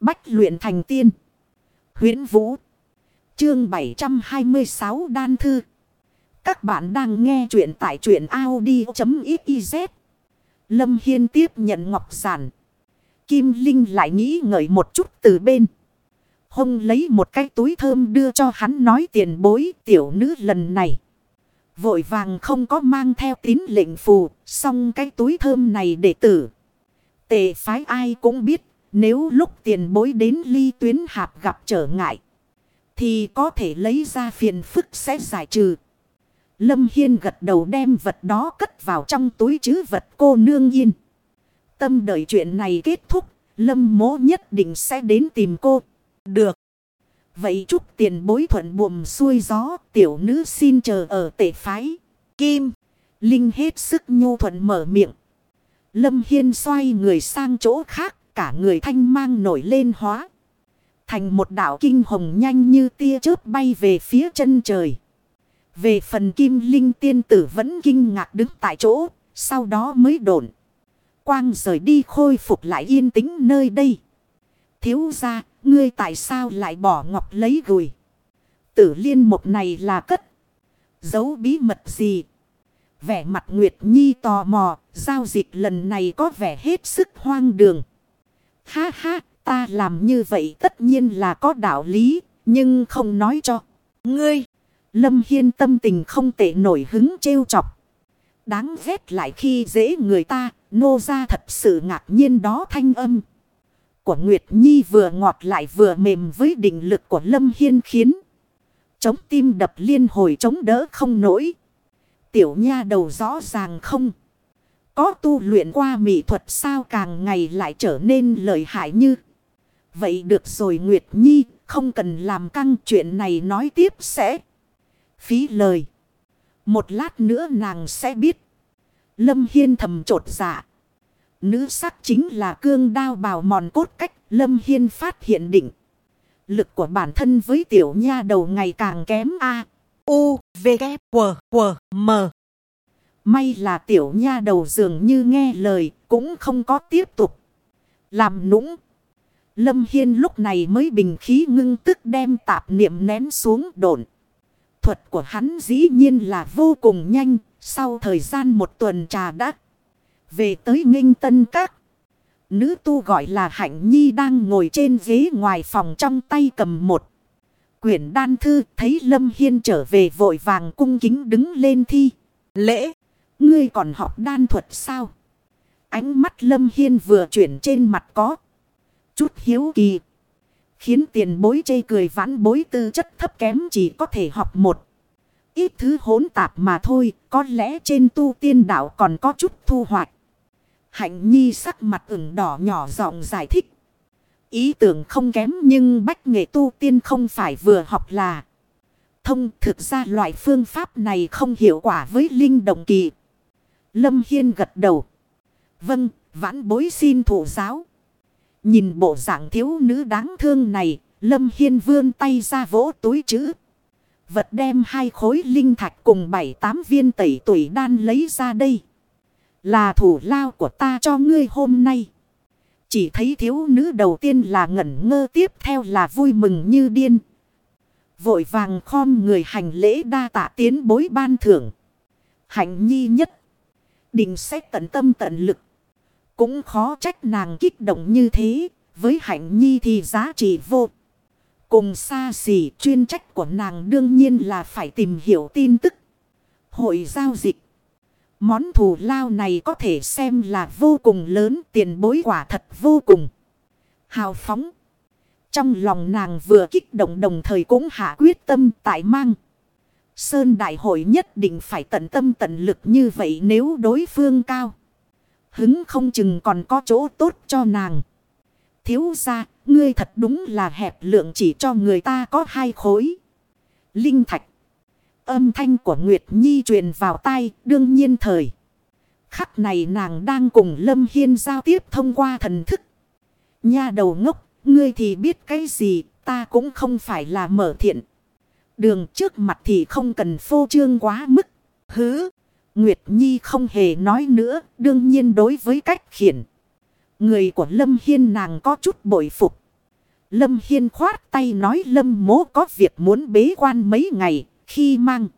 Bách luyện thành tiên. huyễn Vũ. Chương 726 Đan Thư. Các bạn đang nghe truyện tại truyện Audi.xyz. Lâm Hiên tiếp nhận ngọc giản. Kim Linh lại nghĩ ngợi một chút từ bên. Hông lấy một cái túi thơm đưa cho hắn nói tiền bối, tiểu nữ lần này. Vội vàng không có mang theo tín lệnh phù. Xong cái túi thơm này để tử. tề phái ai cũng biết. Nếu lúc tiền bối đến ly tuyến hạp gặp trở ngại. Thì có thể lấy ra phiền phức sẽ giải trừ. Lâm Hiên gật đầu đem vật đó cất vào trong túi chứ vật cô nương yên. Tâm đợi chuyện này kết thúc. Lâm mố nhất định sẽ đến tìm cô. Được. Vậy chúc tiền bối thuận buồm xuôi gió. Tiểu nữ xin chờ ở tệ phái. Kim. Linh hết sức nhu thuận mở miệng. Lâm Hiên xoay người sang chỗ khác. Cả người thanh mang nổi lên hóa. Thành một đảo kinh hồng nhanh như tia chớp bay về phía chân trời. Về phần kim linh tiên tử vẫn kinh ngạc đứng tại chỗ. Sau đó mới đổn. Quang rời đi khôi phục lại yên tĩnh nơi đây. Thiếu ra, ngươi tại sao lại bỏ ngọc lấy gùi? Tử liên một này là cất. Giấu bí mật gì? Vẻ mặt Nguyệt Nhi tò mò, giao dịch lần này có vẻ hết sức hoang đường. Ha ha, ta làm như vậy tất nhiên là có đạo lý, nhưng không nói cho. Ngươi, Lâm Hiên tâm tình không tệ nổi hứng trêu chọc. Đáng ghét lại khi dễ người ta, nô ra thật sự ngạc nhiên đó thanh âm. Của Nguyệt Nhi vừa ngọt lại vừa mềm với định lực của Lâm Hiên khiến. Chống tim đập liên hồi chống đỡ không nổi. Tiểu nha đầu rõ ràng không. Có tu luyện qua mỹ thuật sao càng ngày lại trở nên lợi hại như. Vậy được rồi Nguyệt Nhi, không cần làm căng chuyện này nói tiếp sẽ. Phí lời. Một lát nữa nàng sẽ biết. Lâm Hiên thầm trột dạ. Nữ sắc chính là cương đao bào mòn cốt cách. Lâm Hiên phát hiện định. Lực của bản thân với tiểu nha đầu ngày càng kém A. U, V, K, W, W, M. May là tiểu nha đầu dường như nghe lời cũng không có tiếp tục. Làm nũng. Lâm Hiên lúc này mới bình khí ngưng tức đem tạp niệm nén xuống đồn. Thuật của hắn dĩ nhiên là vô cùng nhanh. Sau thời gian một tuần trà đã về tới nghinh tân các. Nữ tu gọi là Hạnh Nhi đang ngồi trên ghế ngoài phòng trong tay cầm một. Quyển đan thư thấy Lâm Hiên trở về vội vàng cung kính đứng lên thi. Lễ, ngươi còn học đan thuật sao? Ánh mắt Lâm Hiên vừa chuyển trên mặt có. Chút hiếu kỳ. Khiến tiền bối chê cười vãn bối tư chất thấp kém chỉ có thể học một. Ít thứ hỗn tạp mà thôi, có lẽ trên tu tiên đạo còn có chút thu hoạch. Hạnh Nhi sắc mặt ửng đỏ nhỏ giọng giải thích. Ý tưởng không kém nhưng bách nghệ tu tiên không phải vừa học là. Thông thực ra loại phương pháp này không hiệu quả với linh động kỳ. Lâm Hiên gật đầu. Vâng, vãn bối xin thủ giáo. Nhìn bộ dạng thiếu nữ đáng thương này, Lâm Hiên vươn tay ra vỗ túi chữ. Vật đem hai khối linh thạch cùng bảy tám viên tẩy tuổi đan lấy ra đây. Là thủ lao của ta cho ngươi hôm nay. Chỉ thấy thiếu nữ đầu tiên là ngẩn ngơ tiếp theo là vui mừng như điên. Vội vàng khom người hành lễ đa tạ tiến bối ban thưởng. Hạnh nhi nhất. Định xét tận tâm tận lực. Cũng khó trách nàng kích động như thế. Với hạnh nhi thì giá trị vô. Cùng xa xỉ, chuyên trách của nàng đương nhiên là phải tìm hiểu tin tức. Hội giao dịch. Món thù lao này có thể xem là vô cùng lớn, tiền bối quả thật vô cùng. Hào phóng. Trong lòng nàng vừa kích động đồng thời cũng hạ quyết tâm tại mang. Sơn đại hội nhất định phải tận tâm tận lực như vậy nếu đối phương cao. Hứng không chừng còn có chỗ tốt cho nàng. Thiếu ra, ngươi thật đúng là hẹp lượng chỉ cho người ta có hai khối. Linh thạch. Âm thanh của Nguyệt Nhi truyền vào tai, đương nhiên thời. Khắc này nàng đang cùng Lâm Hiên giao tiếp thông qua thần thức. Nha đầu ngốc, ngươi thì biết cái gì, ta cũng không phải là mở thiện. Đường trước mặt thì không cần phô trương quá mức. Hứ, Nguyệt Nhi không hề nói nữa, đương nhiên đối với cách khiển. Người của Lâm Hiên nàng có chút bội phục. Lâm Hiên khoát tay nói Lâm mố có việc muốn bế quan mấy ngày. Khi mang.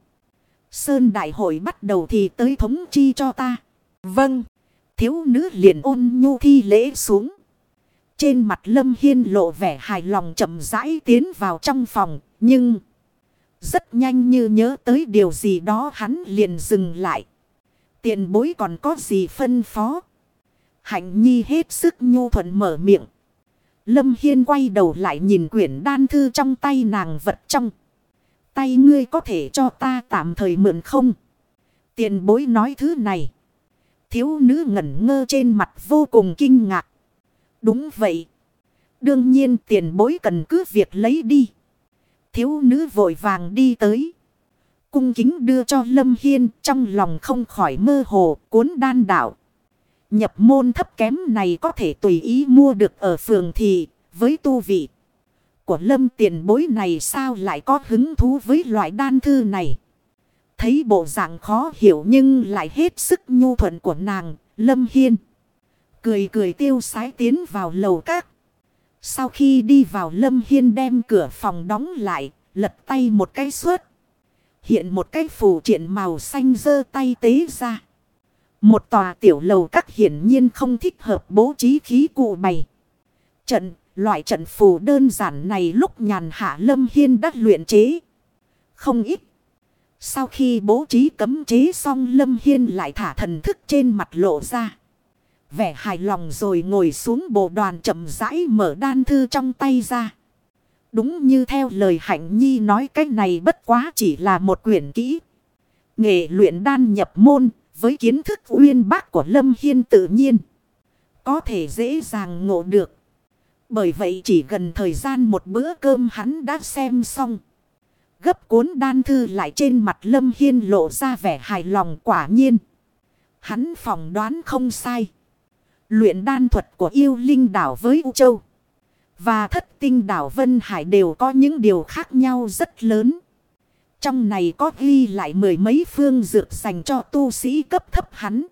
Sơn đại hội bắt đầu thì tới thống chi cho ta. Vâng. Thiếu nữ liền ôn nhu thi lễ xuống. Trên mặt Lâm Hiên lộ vẻ hài lòng chậm rãi tiến vào trong phòng. Nhưng rất nhanh như nhớ tới điều gì đó hắn liền dừng lại. Tiền bối còn có gì phân phó. Hạnh nhi hết sức nhu thuận mở miệng. Lâm Hiên quay đầu lại nhìn quyển đan thư trong tay nàng vật trong. Tay ngươi có thể cho ta tạm thời mượn không? Tiền bối nói thứ này. Thiếu nữ ngẩn ngơ trên mặt vô cùng kinh ngạc. Đúng vậy. Đương nhiên tiền bối cần cứ việc lấy đi. Thiếu nữ vội vàng đi tới. Cung kính đưa cho Lâm Hiên trong lòng không khỏi mơ hồ cuốn đan đạo. Nhập môn thấp kém này có thể tùy ý mua được ở phường thị với tu vị. Của lâm tiền bối này sao lại có hứng thú với loại đan thư này. Thấy bộ dạng khó hiểu nhưng lại hết sức nhu thuận của nàng, lâm hiên. Cười cười tiêu sái tiến vào lầu các. Sau khi đi vào lâm hiên đem cửa phòng đóng lại, lật tay một cái suốt. Hiện một cái phù triện màu xanh dơ tay tế ra. Một tòa tiểu lầu các hiển nhiên không thích hợp bố trí khí cụ bày. Trận, loại trận phù đơn giản này lúc nhàn hạ lâm hiên đắt luyện chế. Không ít. Sau khi bố trí cấm chế xong lâm hiên lại thả thần thức trên mặt lộ ra. Vẻ hài lòng rồi ngồi xuống bộ đoàn chậm rãi mở đan thư trong tay ra. Đúng như theo lời hạnh nhi nói, cái này bất quá chỉ là một quyển kỹ. Nghệ luyện đan nhập môn, với kiến thức uyên bác của Lâm Hiên tự nhiên. Có thể dễ dàng ngộ được. Bởi vậy chỉ gần thời gian một bữa cơm hắn đã xem xong. Gấp cuốn đan thư lại trên mặt Lâm Hiên lộ ra vẻ hài lòng quả nhiên. Hắn phỏng đoán không sai. Luyện đan thuật của yêu linh đảo với U Châu. Và thất tinh đảo Vân Hải đều có những điều khác nhau rất lớn. Trong này có ghi lại mười mấy phương dược dành cho tu sĩ cấp thấp hắn.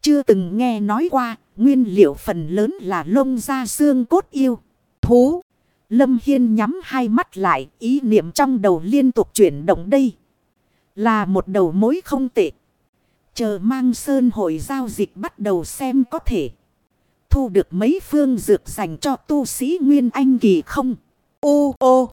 Chưa từng nghe nói qua, nguyên liệu phần lớn là lông da xương cốt yêu. Thú. Lâm Hiên nhắm hai mắt lại, ý niệm trong đầu liên tục chuyển động đây. Là một đầu mối không tệ. Chờ mang sơn hội giao dịch bắt đầu xem có thể. Thu được mấy phương dược dành cho tu sĩ Nguyên Anh Kỳ không? Ô ô.